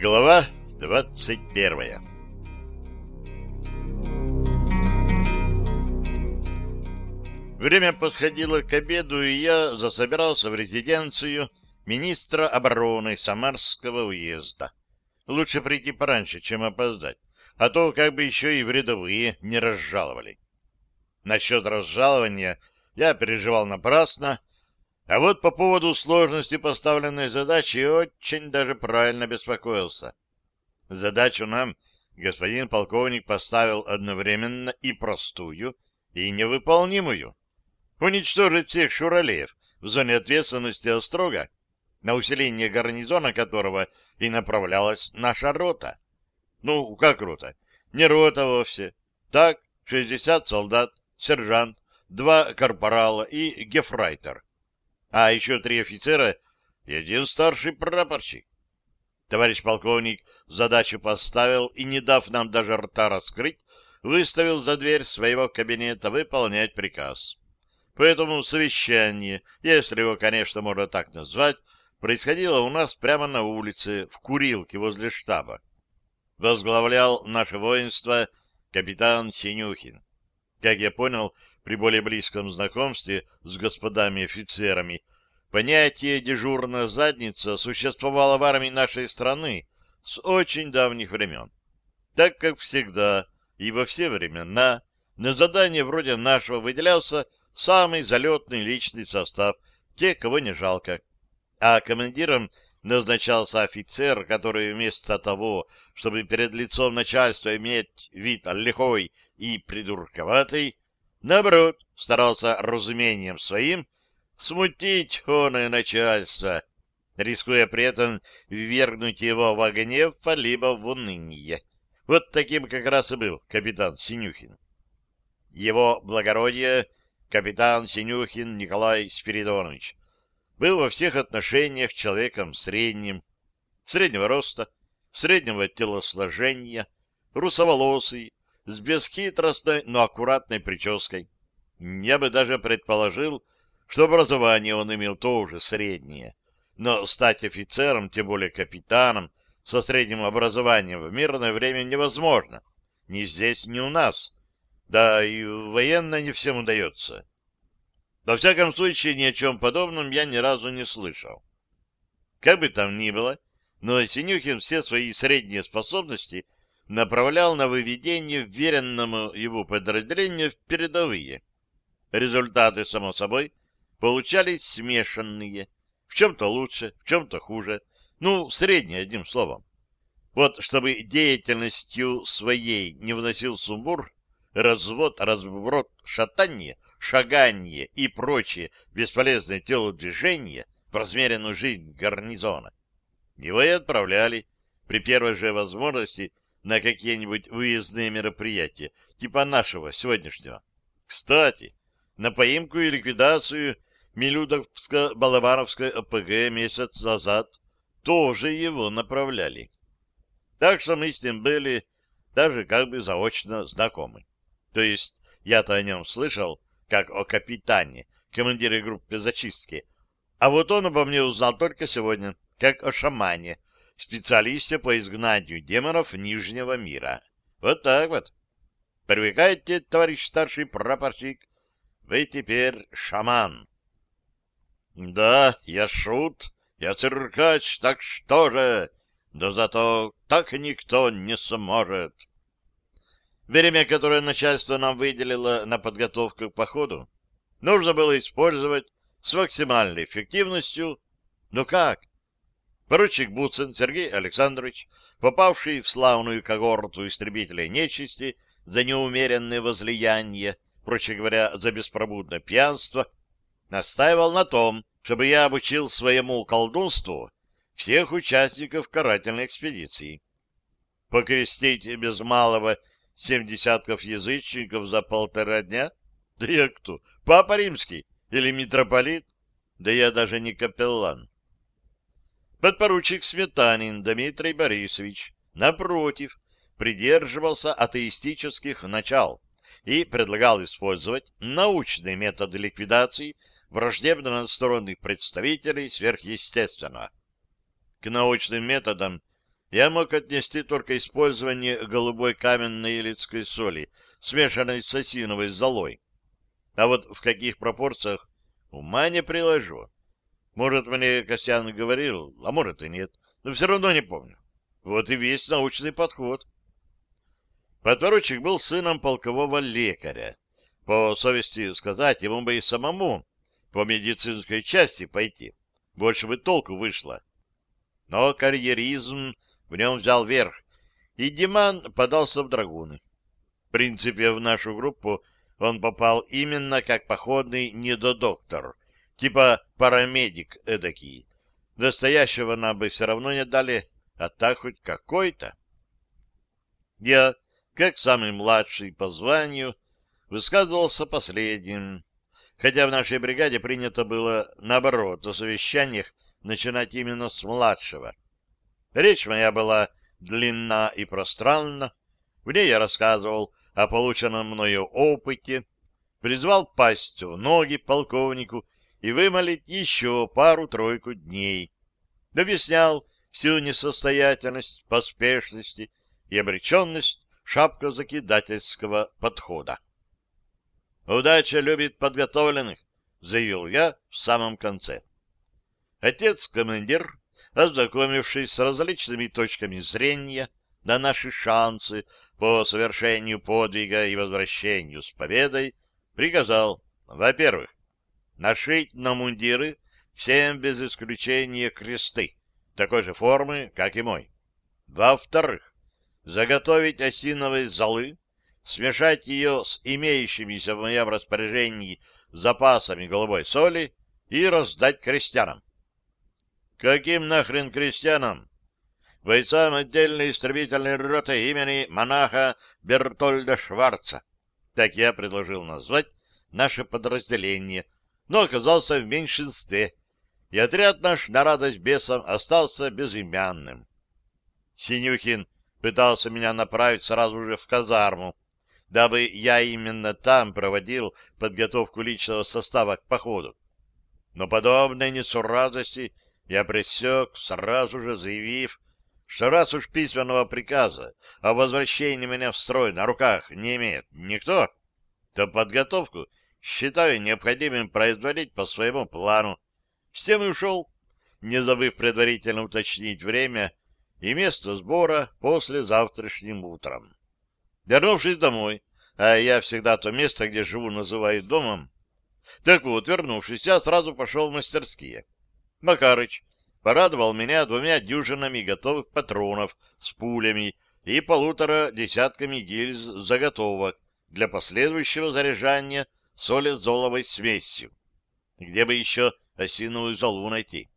Глава двадцать первая Время подходило к обеду, и я засобирался в резиденцию министра обороны Самарского уезда. Лучше прийти пораньше, чем опоздать, а то как бы еще и в рядовые не разжаловали. Насчет разжалования я переживал напрасно, а вот по поводу сложности поставленной задачи очень даже правильно беспокоился. Задачу нам господин полковник поставил одновременно и простую, и невыполнимую уничтожить всех шуралеев в зоне ответственности Острога, на усиление гарнизона которого и направлялась наша рота. Ну, как рота? Не рота вовсе. Так, 60 солдат, сержант, два корпорала и гефрайтер. А еще три офицера и один старший прапорщик. Товарищ полковник задачу поставил и, не дав нам даже рта раскрыть, выставил за дверь своего кабинета выполнять приказ. Поэтому совещание, если его, конечно, можно так назвать, происходило у нас прямо на улице, в курилке возле штаба. Возглавлял наше воинство капитан Синюхин. Как я понял, при более близком знакомстве с господами офицерами, понятие «дежурная задница» существовало в армии нашей страны с очень давних времен. Так как всегда и во все времена на задание вроде нашего выделялся самый залетный личный состав, те, кого не жалко. А командиром назначался офицер, который вместо того, чтобы перед лицом начальства иметь вид лихой и придурковатый, наоборот, старался разумением своим смутить оное начальство, рискуя при этом ввергнуть его в гнев, либо в уныние. Вот таким как раз и был капитан Синюхин. Его благородие капитан Синюхин Николай Спиридонович, был во всех отношениях человеком средним, среднего роста, среднего телосложения, русоволосый, с бесхитростной, но аккуратной прической. Я бы даже предположил, что образование он имел тоже среднее. Но стать офицером, тем более капитаном, со средним образованием в мирное время невозможно. Ни здесь, ни у нас. Да и военно не всем удается. Во всяком случае, ни о чем подобном я ни разу не слышал. Как бы там ни было, но Синюхин все свои средние способности направлял на выведение вверенному его подразделению в передовые. Результаты, само собой, получались смешанные. В чем-то лучше, в чем-то хуже. Ну, средние, одним словом. Вот чтобы деятельностью своей не вносил сумбур, развод, разброд, шатанье, шаганье и прочие бесполезные телодвижения в размеренную жизнь гарнизона. Его и отправляли при первой же возможности на какие-нибудь выездные мероприятия, типа нашего сегодняшнего. Кстати, на поимку и ликвидацию Милюдовско-Балабаровской ОПГ месяц назад тоже его направляли. Так что мы с ним были даже как бы заочно знакомы. То есть я-то о нем слышал, как о капитане, командире группы зачистки, а вот он обо мне узнал только сегодня, как о шамане, специалисте по изгнанию демонов Нижнего мира. Вот так вот. Привыкайте, товарищ старший прапорщик, вы теперь шаман. Да, я шут, я циркач, так что же? Да зато так никто не сможет. Время, которое начальство нам выделило на подготовку к походу, нужно было использовать с максимальной эффективностью. Но как? Поручик Буцин Сергей Александрович, попавший в славную когорту истребителей нечисти за неумеренное возлияние, проще говоря, за беспробудное пьянство, настаивал на том, чтобы я обучил своему колдунству всех участников карательной экспедиции. Покрестить без малого семь десятков язычников за полтора дня? Да я кто? Папа римский? Или митрополит? Да я даже не капеллан. Подпоручик Сметанин Дмитрий Борисович, напротив, придерживался атеистических начал и предлагал использовать научные методы ликвидации враждебно настроенных представителей сверхъестественного. К научным методам я мог отнести только использование голубой каменной елицкой соли, смешанной с осиновой золой. А вот в каких пропорциях ума не приложу. Может, мне Костян говорил, а может и нет, но все равно не помню. Вот и весь научный подход. Подпоручик был сыном полкового лекаря. По совести сказать, ему бы и самому по медицинской части пойти. Больше бы толку вышло. Но карьеризм в нем взял верх, и Диман подался в драгуны. В принципе, в нашу группу он попал именно как походный недодоктор, типа парамедик эдакий. Настоящего нам бы все равно не дали, а так хоть какой-то. Я, как самый младший по званию, высказывался последним, хотя в нашей бригаде принято было, наоборот, о совещаниях начинать именно с младшего. Речь моя была длинна и пространна, в ней я рассказывал о полученном мною опыте, призвал пасть в ноги полковнику и вымолить еще пару-тройку дней. Объяснял всю несостоятельность, поспешности и обреченность шапкозакидательского подхода. «Удача любит подготовленных», — заявил я в самом конце. Отец-командир, ознакомившись с различными точками зрения на наши шансы по совершению подвига и возвращению с победой, приказал, во-первых, нашить на мундиры всем без исключения кресты, такой же формы, как и мой. Во-вторых, заготовить осиновые золы, смешать ее с имеющимися в моем распоряжении запасами голубой соли и раздать крестьянам. Каким нахрен крестьянам? Бойцам отдельной истребительной роты имени монаха Бертольда Шварца. Так я предложил назвать наше подразделение, но оказался в меньшинстве, и отряд наш на радость бесам остался безымянным. Синюхин пытался меня направить сразу же в казарму, дабы я именно там проводил подготовку личного состава к походу. Но подобной несуразности я пресек, сразу же заявив, что раз уж письменного приказа о возвращении меня в строй на руках не имеет никто, то подготовку считаю необходимым производить по своему плану. С тем и ушел, не забыв предварительно уточнить время и место сбора после завтрашним утром. Вернувшись домой, а я всегда то место, где живу, называю домом, так вот, вернувшись, я сразу пошел в мастерские. Макарыч порадовал меня двумя дюжинами готовых патронов с пулями и полутора десятками гильз заготовок для последующего заряжания соли-золовой смесью. Где бы еще осиновую золу найти?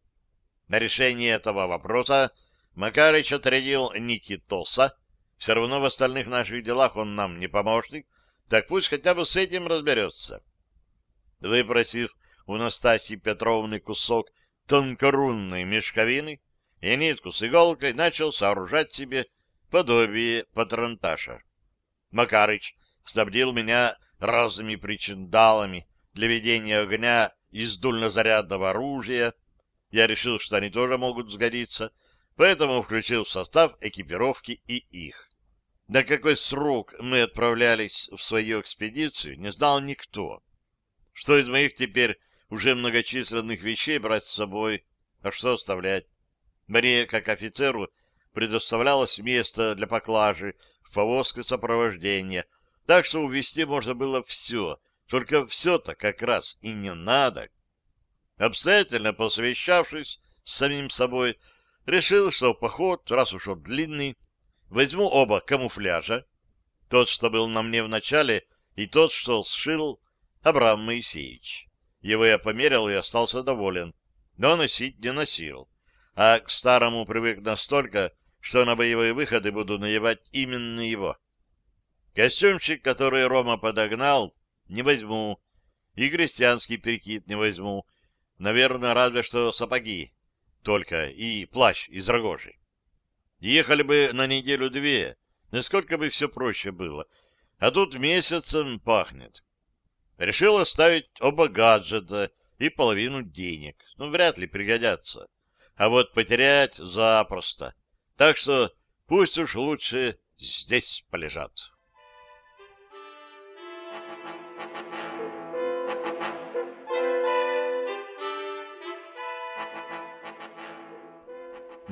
На решение этого вопроса Макарыч отрядил Никитоса. Все равно в остальных наших делах он нам не помощник, так пусть хотя бы с этим разберется. Выпросив у Настасьи Петровны кусок тонкорунной мешковины и нитку с иголкой, начал сооружать себе подобие патронташа. Макарыч снабдил меня разными причиндалами для ведения огня из дульнозарядного оружия. Я решил, что они тоже могут сгодиться, поэтому включил в состав экипировки и их. На какой срок мы отправлялись в свою экспедицию, не знал никто. Что из моих теперь уже многочисленных вещей брать с собой, а что оставлять? Мне, как офицеру, предоставлялось место для поклажи в повозке сопровождения, так что увезти можно было все, только все-то как раз и не надо. Обстоятельно посовещавшись с самим собой, решил, что поход, раз уж он длинный, возьму оба камуфляжа, тот, что был на мне в начале, и тот, что сшил Абрам Моисеевич. Его я померил и остался доволен, но носить не носил. А к старому привык настолько, что на боевые выходы буду наевать именно его. Костюмчик, который Рома подогнал, не возьму, и крестьянский перекид не возьму. Наверное, разве что сапоги только и плащ из рогожи. Ехали бы на неделю-две, насколько бы все проще было. А тут месяцем пахнет. Решил оставить оба гаджета и половину денег. Ну, вряд ли пригодятся. А вот потерять запросто. Так что пусть уж лучше здесь полежат.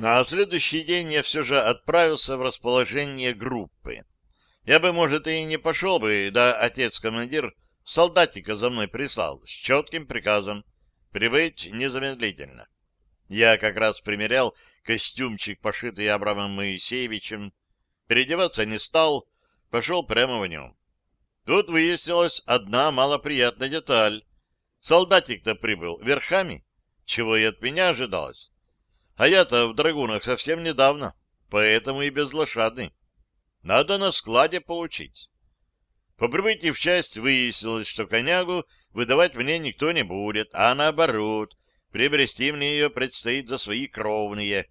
На следующий день я все же отправился в расположение группы. Я бы, может, и не пошел бы, да отец-командир солдатика за мной прислал с четким приказом прибыть незамедлительно. Я как раз примерял костюмчик, пошитый Абрамом Моисеевичем, переодеваться не стал, пошел прямо в нем. Тут выяснилась одна малоприятная деталь. Солдатик-то прибыл верхами, чего и от меня ожидалось. А я-то в драгунах совсем недавно, поэтому и безлошадный. Надо на складе получить. По прибытии в часть выяснилось, что конягу выдавать мне никто не будет, а наоборот, приобрести мне ее предстоит за свои кровные.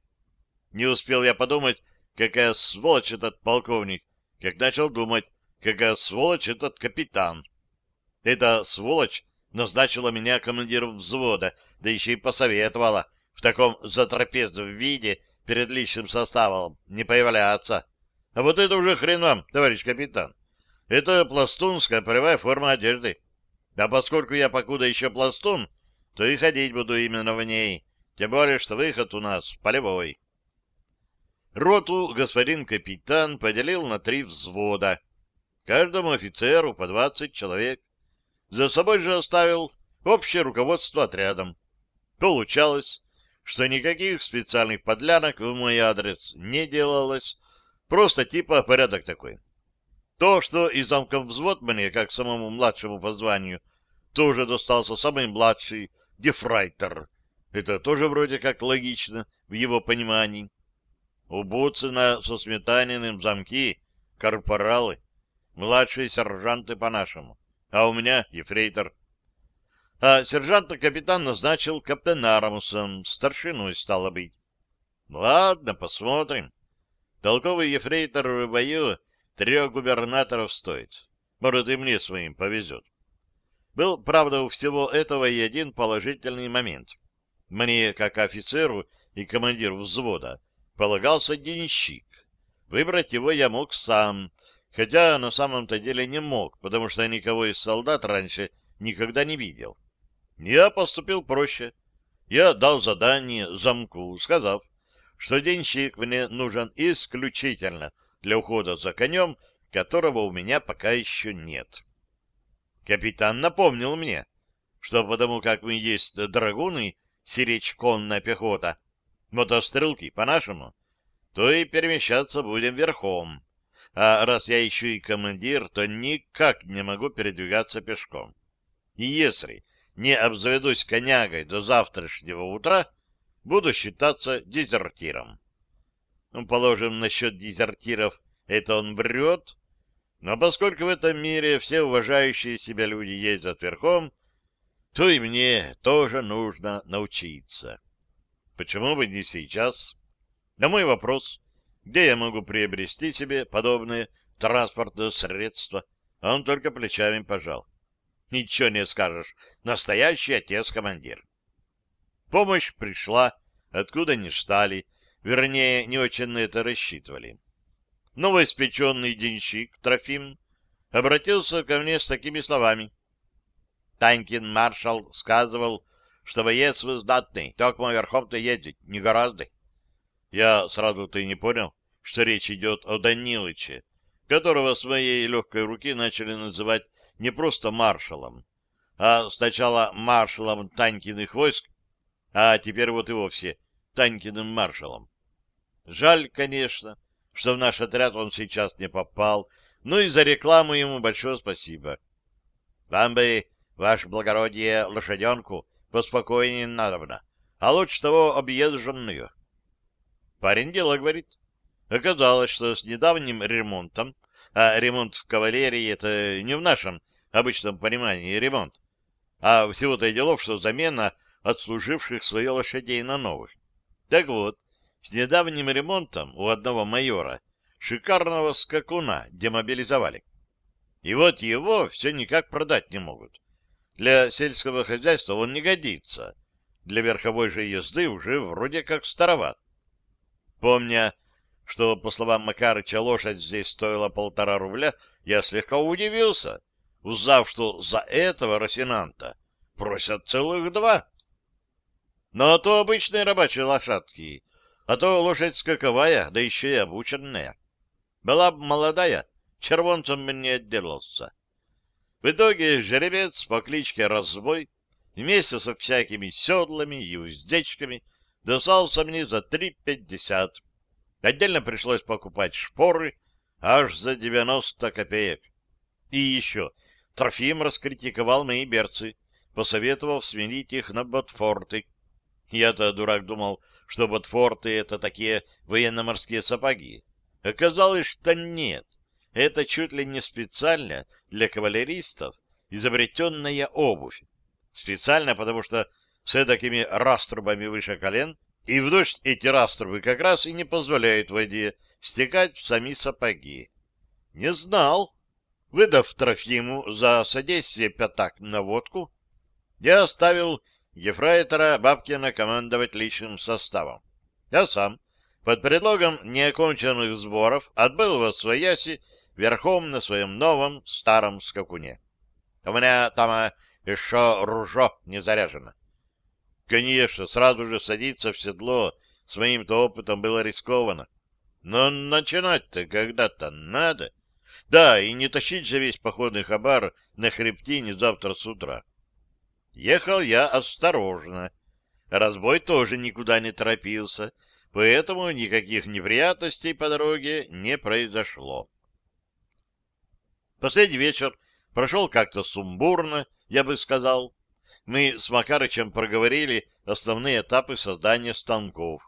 Не успел я подумать, какая сволочь этот полковник, как начал думать, какая сволочь этот капитан. Эта сволочь назначила меня командиром взвода, да еще и посоветовала в таком затрапезном виде перед личным составом не появляться. А вот это уже хрен вам, товарищ капитан. Это пластунская полевая форма одежды. А поскольку я покуда еще пластун, то и ходить буду именно в ней, тем более, что выход у нас полевой. Роту господин капитан поделил на три взвода. Каждому офицеру по двадцать человек. За собой же оставил общее руководство отрядом. Получалось, что никаких специальных подлянок в мой адрес не делалось, просто типа порядок такой. То, что и замком взвод мне, как самому младшему по званию, тоже достался самый младший дефрайтер. Это тоже вроде как логично в его понимании. У Буцина со Сметаниным замки, корпоралы, младшие сержанты по-нашему, а у меня ефрейтор. А сержанта капитан назначил каптенарамусом, старшиной стало быть. Ладно, посмотрим. Толковый ефрейтор в бою трех губернаторов стоит. Может, и мне своим повезет. Был, правда, у всего этого и один положительный момент. Мне, как офицеру и командиру взвода, полагался денщик. Выбрать его я мог сам, хотя на самом-то деле не мог, потому что никого из солдат раньше никогда не видел. Я поступил проще. Я дал задание замку, сказав, что денщик мне нужен исключительно для ухода за конем, которого у меня пока еще нет. Капитан напомнил мне, что потому как мы есть драгуны, сиречь конная пехота, мотострелки по-нашему, то и перемещаться будем верхом. А раз я еще и командир, то никак не могу передвигаться пешком. И если не обзаведусь конягой до завтрашнего утра, буду считаться дезертиром. Ну, положим, насчет дезертиров это он врет, но поскольку в этом мире все уважающие себя люди ездят верхом, то и мне тоже нужно научиться. Почему бы не сейчас? На мой вопрос, где я могу приобрести себе подобные транспортные средства, он только плечами пожал. Ничего не скажешь. Настоящий отец-командир. Помощь пришла, откуда не ждали. Вернее, не очень на это рассчитывали. Новоиспеченный денщик Трофим обратился ко мне с такими словами. Танькин маршал сказывал, что боец вы сдатный, только верхом-то ездить не гораздо. Я сразу-то и не понял, что речь идет о Данилыче, которого с моей легкой руки начали называть не просто маршалом, а сначала маршалом Танькиных войск, а теперь вот и вовсе Танькиным маршалом. Жаль, конечно, что в наш отряд он сейчас не попал, но и за рекламу ему большое спасибо. Вам бы, ваше благородие, лошаденку поспокойнее надобно, а лучше того объезженную. Парень дело говорит. Оказалось, что с недавним ремонтом, а ремонт в кавалерии — это не в нашем обычном понимании ремонт, а всего-то и делов, что замена отслуживших свои лошадей на новых. Так вот, с недавним ремонтом у одного майора шикарного скакуна демобилизовали. И вот его все никак продать не могут. Для сельского хозяйства он не годится. Для верховой же езды уже вроде как староват. Помня, что, по словам Макарыча, лошадь здесь стоила полтора рубля, я слегка удивился, узнав, что за этого росинанта просят целых два. Но то обычные рабочие лошадки, а то лошадь скаковая, да еще и обученная. Была бы молодая, червонцем бы не отделался. В итоге жеребец по кличке Разбой вместе со всякими седлами и уздечками достался мне за три пятьдесят. Отдельно пришлось покупать шпоры аж за девяносто копеек. И еще Трофим раскритиковал мои берцы, посоветовав сменить их на ботфорты. Я-то, дурак, думал, что ботфорты — это такие военно-морские сапоги. Оказалось, что нет. Это чуть ли не специально для кавалеристов изобретенная обувь. Специально, потому что с такими раструбами выше колен, и в дождь эти раструбы как раз и не позволяют воде стекать в сами сапоги. Не знал. Выдав Трофиму за содействие пятак на водку, я оставил Ефрейтора Бабкина командовать личным составом. Я сам, под предлогом неоконченных сборов, отбыл во свояси верхом на своем новом старом скакуне. У меня там еще ружо не заряжено. Конечно, сразу же садиться в седло с моим-то опытом было рискованно. Но начинать-то когда-то надо. Да, и не тащить же весь походный хабар на хребтине завтра с утра. Ехал я осторожно. Разбой тоже никуда не торопился, поэтому никаких неприятностей по дороге не произошло. Последний вечер прошел как-то сумбурно, я бы сказал. Мы с Макарычем проговорили основные этапы создания станков.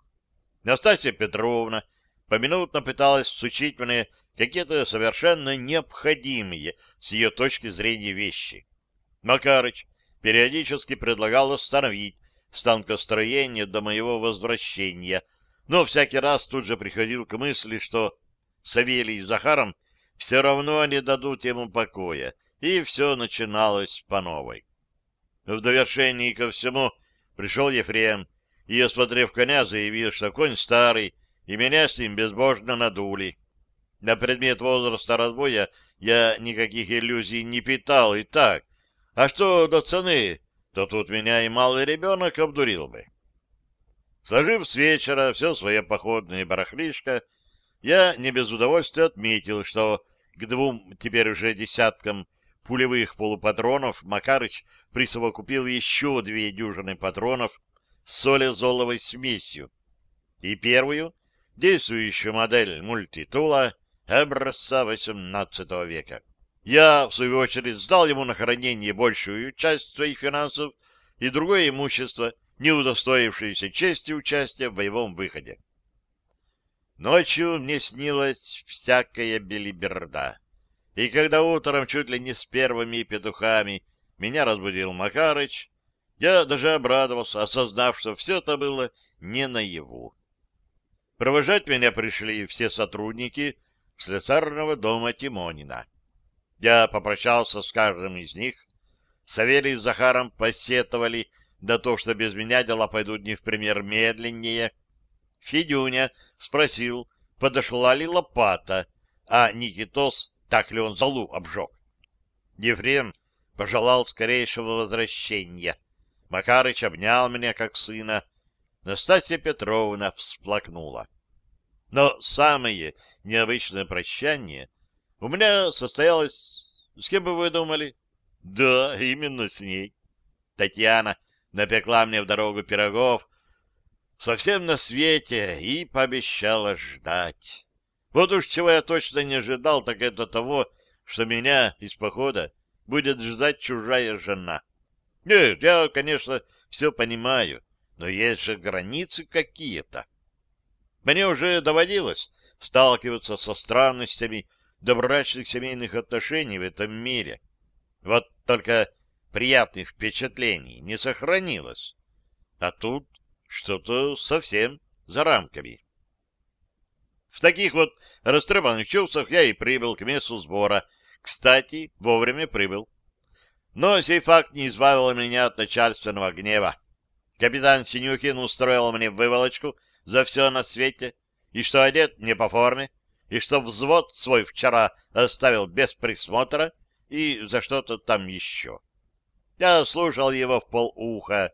Настасья Петровна поминутно пыталась всучить мне какие-то совершенно необходимые с ее точки зрения вещи. Макарыч периодически предлагал остановить станкостроение до моего возвращения, но всякий раз тут же приходил к мысли, что Савелий с Захаром все равно не дадут ему покоя, и все начиналось по новой. В довершении ко всему пришел Ефрем, и, осмотрев коня, заявил, что конь старый, и меня с ним безбожно надули. На предмет возраста разбоя я никаких иллюзий не питал и так, а что до цены, то тут меня и малый ребенок обдурил бы. Сложив с вечера все свое походное барахлишко, я не без удовольствия отметил, что к двум теперь уже десяткам пулевых полупатронов Макарыч присовокупил еще две дюжины патронов с солезоловой смесью. И первую, действующую модель мультитула образца XVIII века. Я, в свою очередь, сдал ему на хранение большую часть своих финансов и другое имущество, не удостоившееся чести участия в боевом выходе. Ночью мне снилась всякая белиберда. И когда утром чуть ли не с первыми петухами меня разбудил Макарыч, я даже обрадовался, осознав, что все это было не наяву. Провожать меня пришли все сотрудники слесарного дома Тимонина. Я попрощался с каждым из них. Савелий с Захаром посетовали на то, что без меня дела пойдут не в пример медленнее. Федюня спросил, подошла ли лопата, а Никитос, так ли он залу обжег. Ефрем пожелал скорейшего возвращения. Макарыч обнял меня, как сына. Настасья Петровна всплакнула. Но самое необычное прощание у меня состоялось с кем бы вы думали? Да, именно с ней. Татьяна напекла мне в дорогу пирогов совсем на свете и пообещала ждать. Вот уж чего я точно не ожидал, так это того, что меня из похода будет ждать чужая жена. Нет, я, конечно, все понимаю, но есть же границы какие-то. Мне уже доводилось сталкиваться со странностями добрачных семейных отношений в этом мире. Вот только приятных впечатлений не сохранилось. А тут что-то совсем за рамками. В таких вот растрепанных чувствах я и прибыл к месту сбора. Кстати, вовремя прибыл. Но сей факт не избавил меня от начальственного гнева. Капитан Синюхин устроил мне выволочку за все на свете И что одет не по форме, и что взвод свой вчера оставил без присмотра, и за что-то там еще. Я слушал его в полуха,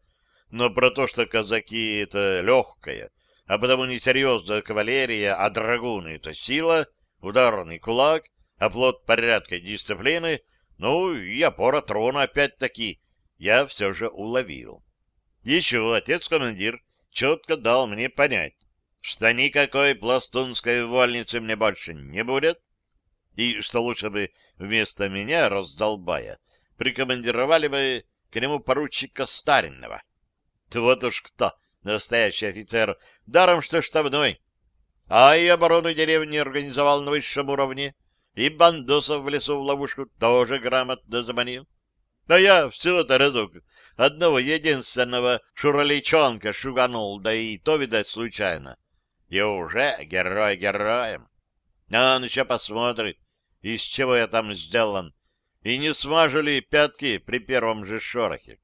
но про то, что казаки — это легкая, а потому несерьезная кавалерия, а драгуны — это сила, ударный кулак, оплот порядка и дисциплины, ну и опора трона опять-таки, я все же уловил. Еще отец-командир четко дал мне понять, что никакой пластунской вольницы мне больше не будет, и что лучше бы вместо меня, раздолбая, прикомандировали бы к нему поручика Старинного. Вот уж кто, настоящий офицер, даром что штабной. А и оборону деревни организовал на высшем уровне, и бандосов в лесу в ловушку тоже грамотно заманил. А я всего-то разок одного единственного шураличонка шуганул, да и то, видать, случайно. И уже герой героем. А он еще посмотрит, из чего я там сделан, и не смажили пятки при первом же шорохе.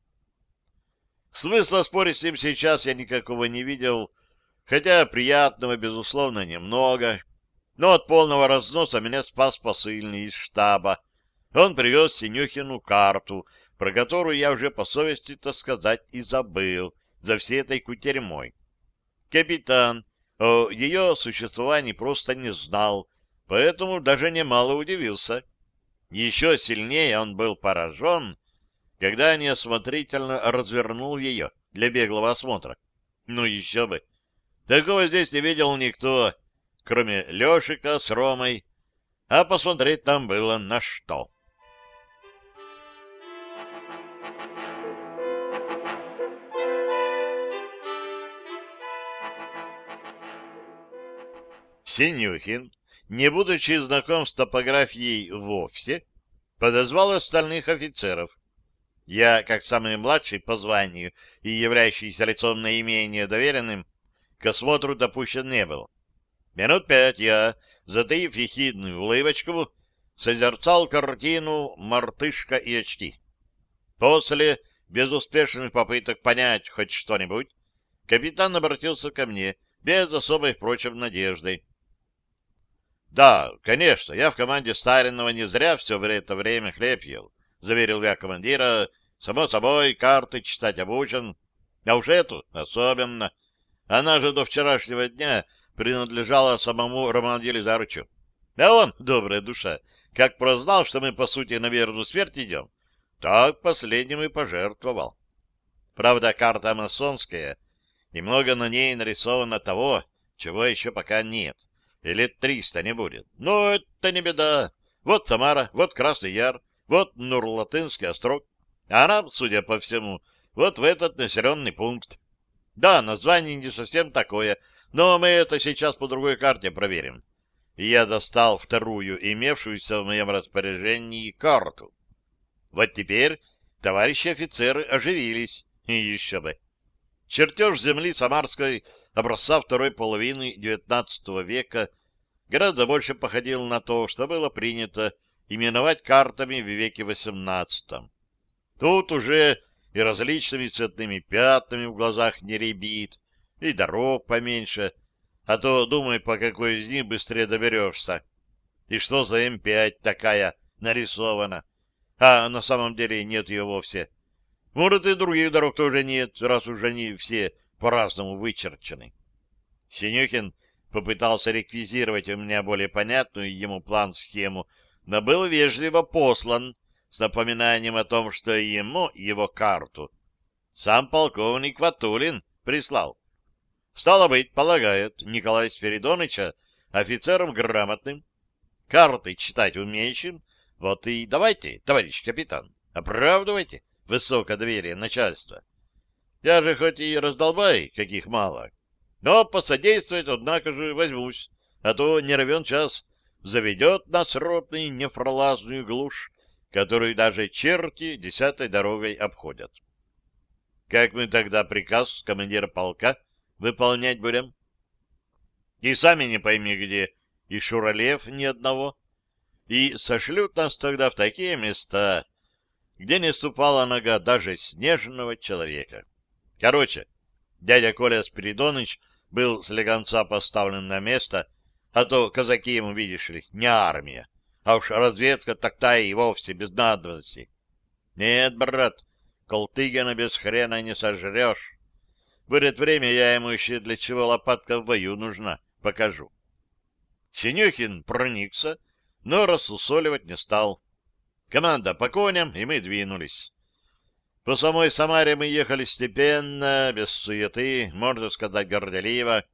Смысла спорить с ним сейчас я никакого не видел, хотя приятного, безусловно, немного. Но от полного разноса меня спас посыльный из штаба. Он привез Синюхину карту, про которую я уже по совести-то сказать и забыл за всей этой кутерьмой. Капитан о ее существовании просто не знал, поэтому даже немало удивился. Еще сильнее он был поражен, когда неосмотрительно развернул ее для беглого осмотра. Ну еще бы! Такого здесь не видел никто, кроме Лешика с Ромой, а посмотреть там было на что. Синюхин не будучи знаком с топографией вовсе, подозвал остальных офицеров. Я, как самый младший по званию и являющийся лицом наименее доверенным, к осмотру допущен не был. Минут пять я, затаив ехидную улыбочку, созерцал картину «Мартышка и очки». После безуспешных попыток понять хоть что-нибудь, капитан обратился ко мне, без особой, впрочем, надежды. Да, конечно, я в команде Старинного не зря все это время хлеб ел, заверил я командира. Само собой, карты читать обучен. А уж эту особенно. Она же до вчерашнего дня принадлежала самому Роману Елизарычу. А он, добрая душа, как прознал, что мы, по сути, на верную смерть идем, так последним и пожертвовал. Правда, карта масонская, и много на ней нарисовано того, чего еще пока нет и лет триста не будет. Но это не беда. Вот Самара, вот Красный Яр, вот Нурлатынский острог. А она, судя по всему, вот в этот населенный пункт. Да, название не совсем такое, но мы это сейчас по другой карте проверим. Я достал вторую, имевшуюся в моем распоряжении, карту. Вот теперь товарищи офицеры оживились. И еще бы. Чертеж земли Самарской образца второй половины XIX века гораздо больше походил на то, что было принято именовать картами в веке XVIII. Тут уже и различными цветными пятнами в глазах не рябит, и дорог поменьше, а то думай, по какой из них быстрее доберешься. И что за М5 такая нарисована? А на самом деле нет ее вовсе. Может, и других дорог тоже нет, раз уже они все по-разному вычерчены. Синюхин попытался реквизировать у меня более понятную ему план-схему, но был вежливо послан с напоминанием о том, что ему его карту сам полковник Ватулин прислал. Стало быть, полагает Николай Спиридоныча офицером грамотным, карты читать умеющим, вот и давайте, товарищ капитан, оправдывайте высокое доверие начальства. Я же хоть и раздолбай, каких мало, но посодействовать, однако же, возьмусь, а то не равен час заведет нас ротный нефролазную глушь, которую даже черти десятой дорогой обходят. Как мы тогда приказ командира полка выполнять будем? И сами не пойми где, и шуралев ни одного, и сошлют нас тогда в такие места, где не ступала нога даже снежного человека. Короче, дядя Коля Спиридоныч был слегонца поставлен на место, а то казаки ему, видишь ли, не армия, а уж разведка так-то и вовсе без надобности. Нет, брат, Колтыгина без хрена не сожрешь. Будет время, я ему еще для чего лопатка в бою нужна, покажу. Синюхин проникся, но рассусоливать не стал. Команда по коням, и мы двинулись. По самой Самаре мы ехали степенно, без суеты, можно сказать, горделиво,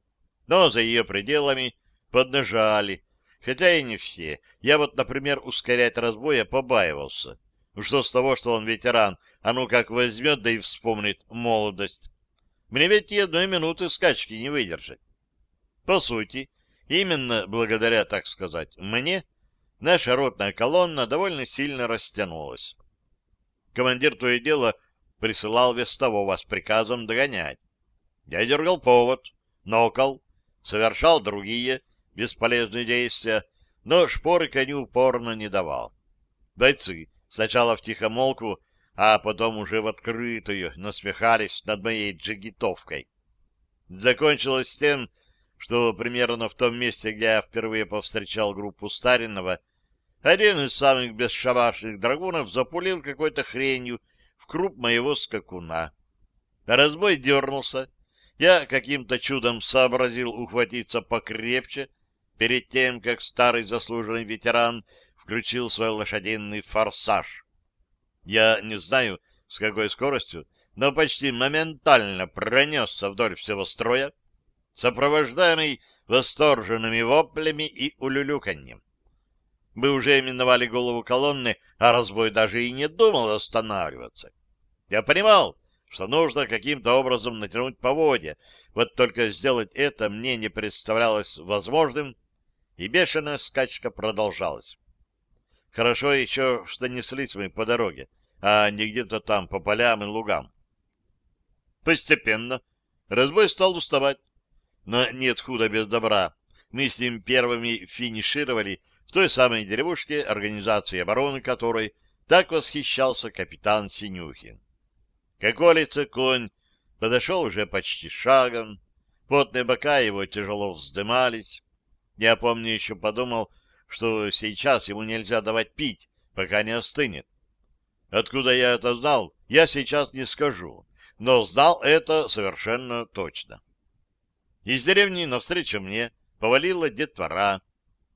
но за ее пределами поднажали, хотя и не все. Я вот, например, ускорять разбоя побаивался. Что с того, что он ветеран, а ну как возьмет, да и вспомнит молодость. Мне ведь и одной минуты скачки не выдержать. По сути, именно благодаря, так сказать, мне, наша ротная колонна довольно сильно растянулась. Командир то и дело присылал вестового с приказом догонять. Я дергал повод, нокал, совершал другие бесполезные действия, но шпоры коню упорно не давал. Бойцы сначала в тихомолку, а потом уже в открытую насмехались над моей джигитовкой. Закончилось тем, что примерно в том месте, где я впервые повстречал группу Старинова, один из самых бесшабашных драгунов запулил какой-то хренью в круп моего скакуна. Разбой дернулся. Я каким-то чудом сообразил ухватиться покрепче перед тем, как старый заслуженный ветеран включил свой лошадиный форсаж. Я не знаю, с какой скоростью, но почти моментально пронесся вдоль всего строя, сопровождаемый восторженными воплями и улюлюканьем. Мы уже именовали голову колонны, а разбой даже и не думал останавливаться. Я понимал, что нужно каким-то образом натянуть поводья, вот только сделать это мне не представлялось возможным, и бешеная скачка продолжалась. Хорошо еще, что неслись мы по дороге, а не где-то там по полям и лугам. Постепенно разбой стал уставать, но нет худа без добра. Мы с ним первыми финишировали в той самой деревушке, организации обороны которой так восхищался капитан Синюхин. Как олица конь подошел уже почти шагом, потные бока его тяжело вздымались. Я помню, еще подумал, что сейчас ему нельзя давать пить, пока не остынет. Откуда я это знал, я сейчас не скажу, но знал это совершенно точно. Из деревни навстречу мне повалила детвора,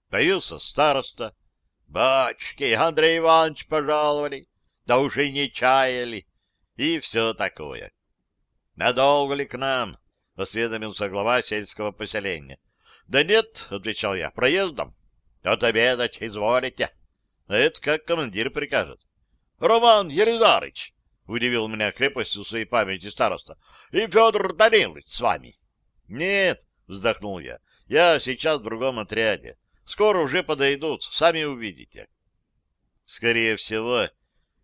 Появился староста. Бачки, Андрей Иванович пожаловали, да уже не чаяли, и все такое. Надолго ли к нам? — осведомился глава сельского поселения. — Да нет, — отвечал я, — проездом. — Отобедать изволите. — Это как командир прикажет. — Роман Елизарыч, — удивил меня крепостью своей памяти староста, — и Федор Данилович с вами. — Нет, — вздохнул я, — я сейчас в другом отряде. Скоро уже подойдут, сами увидите. Скорее всего,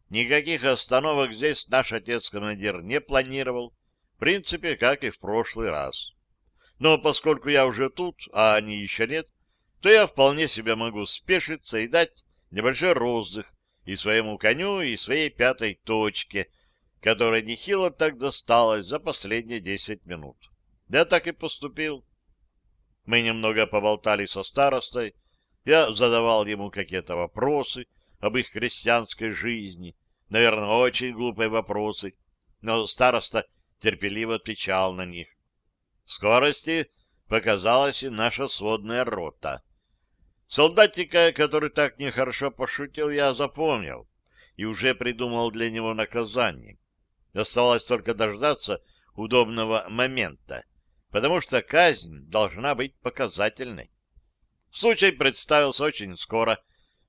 никаких остановок здесь наш отец-командир не планировал, в принципе, как и в прошлый раз. Но поскольку я уже тут, а они еще нет, то я вполне себе могу спешиться и дать небольшой роздых и своему коню, и своей пятой точке, которая нехило так досталась за последние десять минут. Я так и поступил. Мы немного поболтали со старостой, я задавал ему какие-то вопросы об их крестьянской жизни, наверное, очень глупые вопросы, но староста терпеливо отвечал на них. Скорости показалась и наша сводная рота. Солдатика, который так нехорошо пошутил, я запомнил и уже придумал для него наказание. Оставалось только дождаться удобного момента потому что казнь должна быть показательной. Случай представился очень скоро,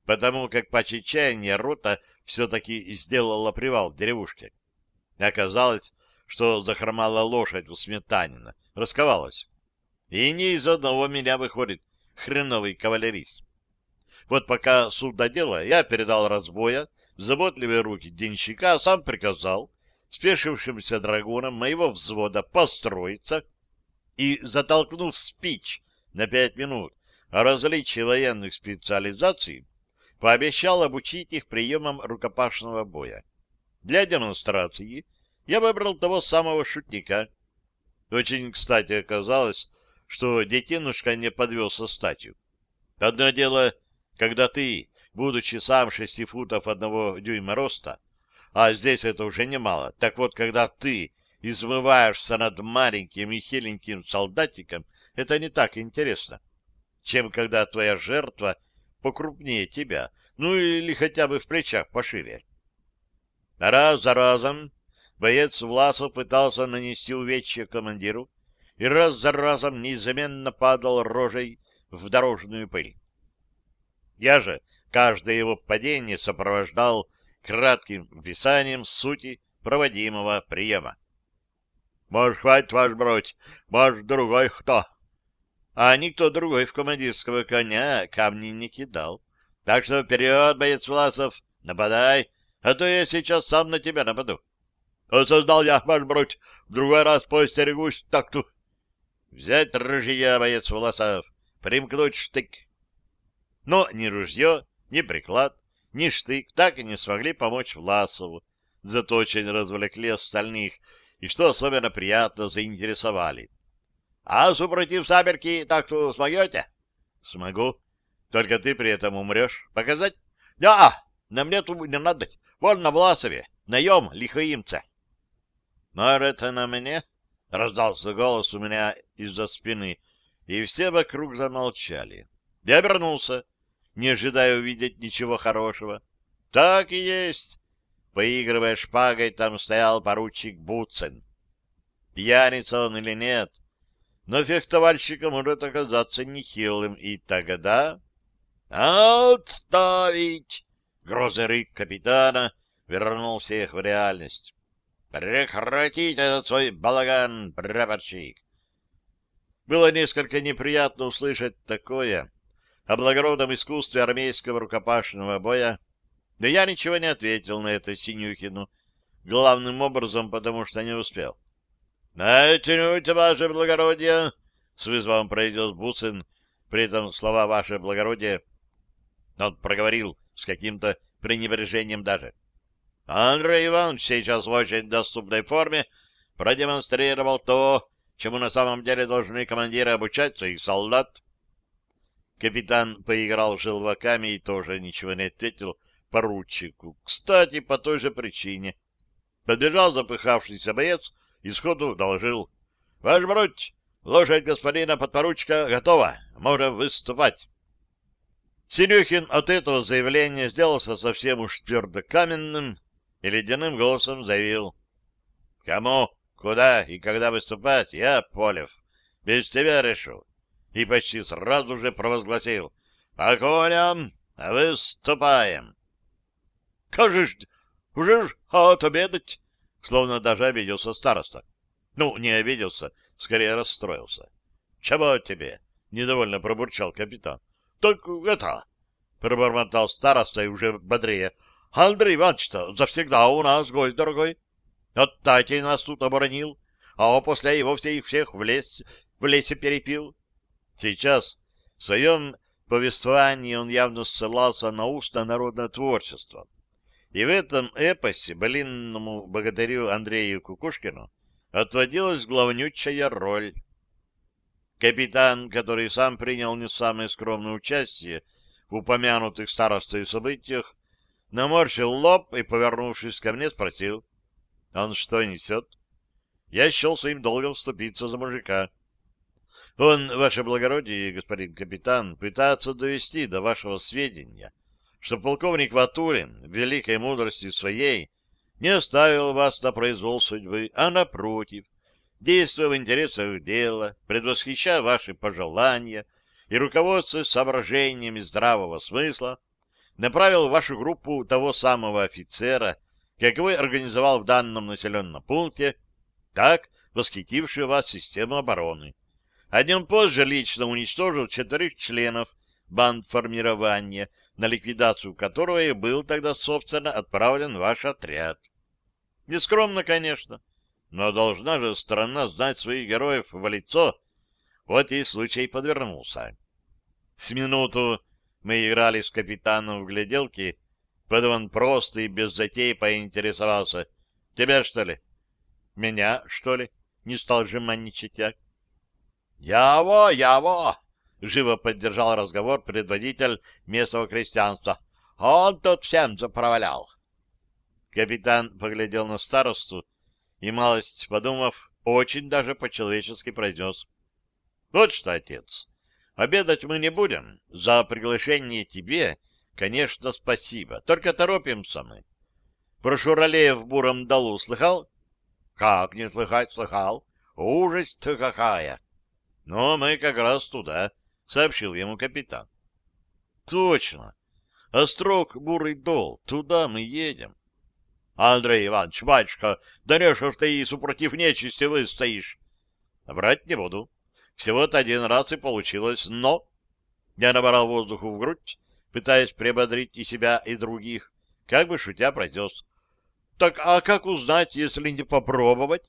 потому как по чечаянию рота все-таки сделала привал в деревушке. Оказалось, что захромала лошадь у сметанина, расковалась. И не из одного меня выходит хреновый кавалерист. Вот пока суд додела, я передал разбоя в заботливые руки денщика, а сам приказал спешившимся драгунам моего взвода построиться и, затолкнув спич на пять минут о различии военных специализаций, пообещал обучить их приемам рукопашного боя. Для демонстрации я выбрал того самого шутника. Очень кстати оказалось, что детинушка не подвелся статью. Одно дело, когда ты, будучи сам шести футов одного дюйма роста, а здесь это уже немало, так вот, когда ты измываешься над маленьким и хиленьким солдатиком, это не так интересно, чем когда твоя жертва покрупнее тебя, ну или хотя бы в плечах пошире. Раз за разом боец Власов пытался нанести увечье командиру и раз за разом неизменно падал рожей в дорожную пыль. Я же каждое его падение сопровождал кратким описанием сути проводимого приема. «Может, хватит, ваш бродь, может, другой кто?» А никто другой в командирского коня камни не кидал. Так что вперед, боец Власов, нападай, а то я сейчас сам на тебя нападу. Создал я, ваш бродь, в другой раз поостерегусь так-то. Взять ружья, боец Власов, примкнуть штык. Но ни ружье, ни приклад, ни штык так и не смогли помочь Власову, зато очень развлекли остальных, и, что особенно приятно, заинтересовали. — А супротив саберки так что смогете? — Смогу. Только ты при этом умрешь. Показать? — Да, на мне тут не надо. Вон на Власове. Наем лихоимца. — Может, на мне? — раздался голос у меня из-за спины, и все вокруг замолчали. Я обернулся, не ожидая увидеть ничего хорошего. Так и есть. Поигрывая шпагой, там стоял поручик Буцин. Пьяница он или нет, но фехтовальщика может оказаться нехилым, и тогда... «Отставить!» — грозный рык капитана вернул всех в реальность. «Прекратить этот свой балаган, прапорщик!» Было несколько неприятно услышать такое о благородном искусстве армейского рукопашного боя, да я ничего не ответил на это Синюхину, главным образом потому, что не успел. — Натянуть, ваше благородие! — с вызовом произнес Буцин, при этом слова «ваше благородие» он проговорил с каким-то пренебрежением даже. Андрей Иванович сейчас в очень доступной форме продемонстрировал то, чему на самом деле должны командиры обучать своих солдат. Капитан поиграл желваками и тоже ничего не ответил поручику. Кстати, по той же причине. Подбежал запыхавшийся боец и сходу доложил. — Ваш бродь, лошадь господина подпоручика готова, можно выступать. Серехин от этого заявления сделался совсем уж твердокаменным и ледяным голосом заявил. — Кому, куда и когда выступать, я, Полев, без тебя решил. И почти сразу же провозгласил. — По коням выступаем. — Кажешь, уже ж отобедать? Словно даже обиделся староста. Ну, не обиделся, скорее расстроился. — Чего тебе? — недовольно пробурчал капитан. Так это... — пробормотал староста и уже бодрее. — Андрей Иванович-то завсегда у нас гость дорогой. От Тати нас тут оборонил, а после его вовсе их всех в, лес, в лесе перепил. Сейчас в своем повествовании он явно ссылался на уста народное творчество. И в этом эпосе былинному богатырю Андрею Кукушкину отводилась главнючая роль. Капитан, который сам принял не самое скромное участие в упомянутых старостой событиях, наморщил лоб и, повернувшись ко мне, спросил, «Он что несет?» Я счел своим долгом вступиться за мужика. Он, ваше благородие, господин капитан, пытается довести до вашего сведения, что полковник Ватулин, великой мудрости своей, не оставил вас на произвол судьбы, а, напротив, действуя в интересах дела, предвосхищая ваши пожелания и руководствуясь соображениями здравого смысла, направил в вашу группу того самого офицера, каковой организовал в данном населенном пункте, так восхитившую вас систему обороны. А днем позже лично уничтожил четырех членов банд формирования, на ликвидацию которого и был тогда, собственно, отправлен ваш отряд. Нескромно, конечно, но должна же страна знать своих героев в лицо. Вот и случай подвернулся. С минуту мы играли с капитаном в гляделки, потом он просто и без затей поинтересовался. «Тебя, что ли?» «Меня, что ли?» — не стал жеманничать я. «Яво, яво!» — живо поддержал разговор предводитель местного крестьянства. «Он тут всем заправлял!» Капитан поглядел на старосту и, малость подумав, очень даже по-человечески произнес. «Вот что, отец, обедать мы не будем. За приглашение тебе, конечно, спасибо. Только торопимся мы. Про Шуралея в буром долу слыхал? Как не слыхать, слыхал. Ужасть-то какая! Но мы как раз туда, — сообщил ему капитан. Точно. Острог, бурый дол, туда мы едем. Андрей Иванович, батюшка, да не ж ты и супротив нечисти выстоишь. Брать не буду. Всего-то один раз и получилось, но... Я набрал воздуху в грудь, пытаясь приободрить и себя, и других, как бы шутя произнес. Так а как узнать, если не попробовать?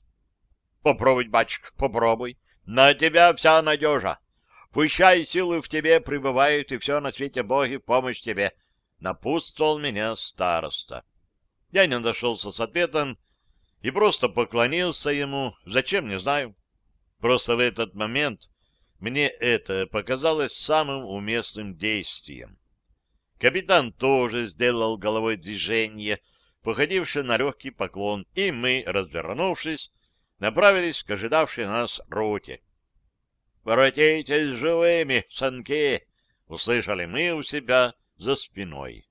Попробуй, батюшка, попробуй. На тебя вся надежа. Пущай силы в тебе пребывают, и все на свете Боги в помощь тебе. Напутствовал меня староста. Я не нашелся с ответом и просто поклонился ему. Зачем, не знаю. Просто в этот момент мне это показалось самым уместным действием. Капитан тоже сделал головой движение — походившее на легкий поклон, и мы, развернувшись, направились к ожидавшей нас роте. «Воротитесь живыми, санки!» — услышали мы у себя за спиной.